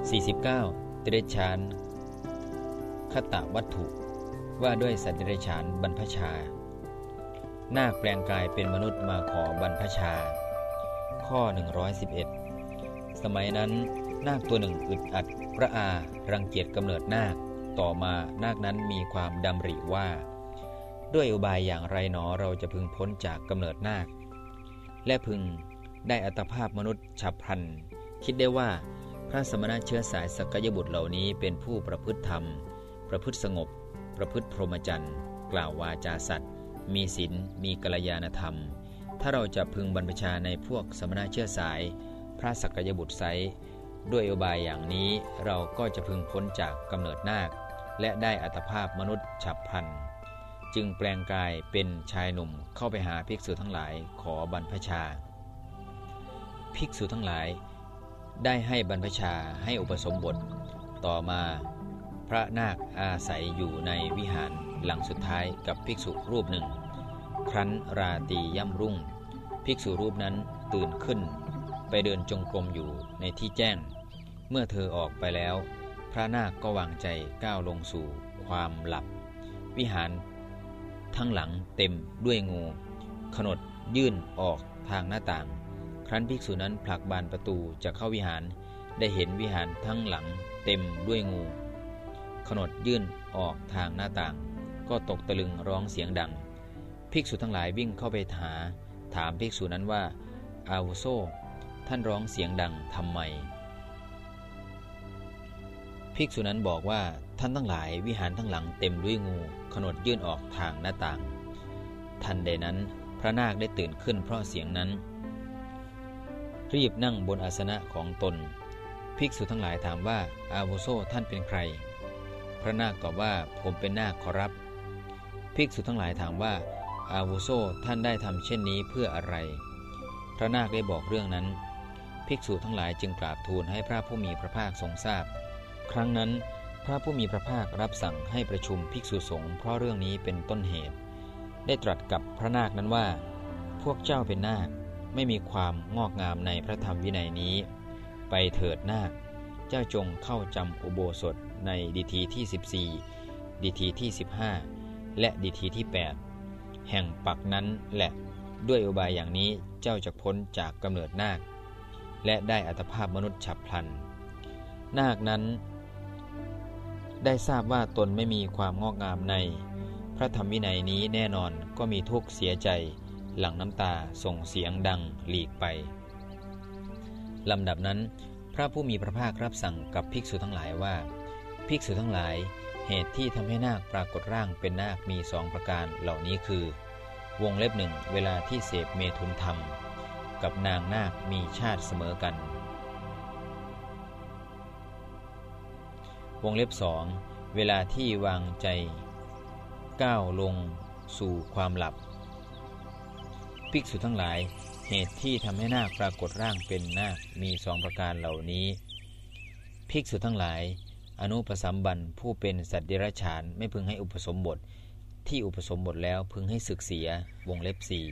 49 ติเรชานคตะวัตถุ ว่าด้วยสัตว์เดรัจฉานบรรพชา นาคแปลงกายเป็นมนุษย์มาขอบรรพชา ข้อ 111 สมัยนั้นนาคตัวหนึ่งอึดอัดพระอารังเกียจกำเนิดนาค ต่อมานาคนั้นมีความดำริว่า ด้วยอุบายอย่างไรหนอเราจะพึงพ้นจากกำเนิดนาค และพึงได้อัตภาพมนุษย์ฉับพลัน คิดได้ว่า พระสมณะเชื้อสายสักยบุตรเหล่านี้เป็นผู้ประพฤติธรรม ประพฤติสงบ ประพฤติพรหมจรรย์กล่าววาจาสัตว์ มีศีลมีกัลยาณธรรม ถ้าเราจะพึงบรรพชาในพวกสมณะเชื้อสาย พระสักยบุตรไซด้วยอุบายอย่างนี้เราก็จะพึงพ้นจากกำเนิดนาค และได้อัตภาพมนุษย์ฉับพลัน จึงแปลงกายเป็นชายหนุ่มเข้าไปหาภิกษุทั้งหลายขอบรรพชา ภิกษุทั้งหลาย ได้ให้บรรพชาให้อุปสมบท ต่อมาพระนาคอาศัยอยู่ในวิหารหลังสุดท้ายกับภิกษุรูปหนึ่ง ครั้นราตีย่ำรุ่ง ภิกษุรูปนั้นตื่นขึ้น ไปเดินจงกรมอยู่ในที่แจ้ง เมื่อเธอออกไปแล้ว พระนาคก็วางใจก้าวลงสู่ความหลับ วิหารทั้งหลังเต็มด้วยงู ขนดยื่นออกทางหน้าต่าง ครั้นภิกษุนั้นผลักบานประตูจะเข้าวิหารได้เห็นวิหารทั้งหลังเต็มด้วยงู ขนดยื่นออกทางหน้าต่าง ก็ตกตะลึงร้องเสียงดัง ภิกษุทั้งหลายวิ่งเข้าไปหา ถามภิกษุนั้นว่าอาวุโซ ท่านร้องเสียงดังทำไม ภิกษุนั้นบอกว่าท่านทั้งหลายวิหารทั้งหลังเต็มด้วยงู ขนดยื่นออกทางหน้าต่าง ทันใดนั้นพระนาคได้ตื่นขึ้นเพราะเสียงนั้น รีบนั่งบนอาสนะของตน ภิกษุทั้งหลายถามว่า อาวุโสท่านเป็นใคร พระนาคตอบว่าผมเป็นนาคขอรับ ภิกษุทั้งหลายถามว่า อาวุโสท่านได้ทำเช่นนี้เพื่ออะไร พระนาคได้บอกเรื่องนั้น ภิกษุทั้งหลายจึงกราบทูลให้พระผู้มีพระภาคทรงทราบ ครั้งนั้นพระผู้มีพระภาครับสั่งให้ประชุมภิกษุสงฆ์เพราะเรื่องนี้เป็นต้นเหตุ ได้ตรัสกับพระนาคนั้นว่า พวกเจ้าเป็นนาค ไม่มีความงอกงามในพระธรรมวินัยนี้ ไปเถิดนาค เจ้าจงเข้าจำอุโบสถในดีทีที่ 14ดีทีที่ 15 และดีทีที่ 8 แห่งปักนั้นแหละด้วยอุบายอย่างนี้เจ้าจะพ้นจากกำเนิดนาค และได้อัตภาพมนุษย์ฉับพลัน นาคนั้น ได้ทราบว่าตนไม่มีความงอกงามใน พระธรรมวินัยนี้แน่นอนก็มีทุกข์เสียใจ หลังน้ำตาส่งเสียงดังหลีกไปลำดับนั้น พระผู้มีพระภาครับสั่งกับภิกษุทั้งหลายว่า ภิกษุทั้งหลาย เหตุที่ทำให้นาคปรากฏร่างเป็นนาคมีสองประการเหล่านี้คือ วงเล็บหนึ่งเวลาที่เสพเมทุนธรรม กับนางนาคมีชาติเสมอกัน วงเล็บสองเวลาที่วางใจก้าวลงสู่ความหลับ ภิกษุทั้งหลาย เหตุที่ทำให้นาคปรากฏร่างเป็นนาคมีสองประการเหล่านี้ ภิกษุทั้งหลาย อนุปสัมบันผู้เป็นสัตว์เดรัจฉานไม่พึงให้อุปสมบท ที่อุปสมบทแล้วพึงให้ศึกเสียวงเล็บสี่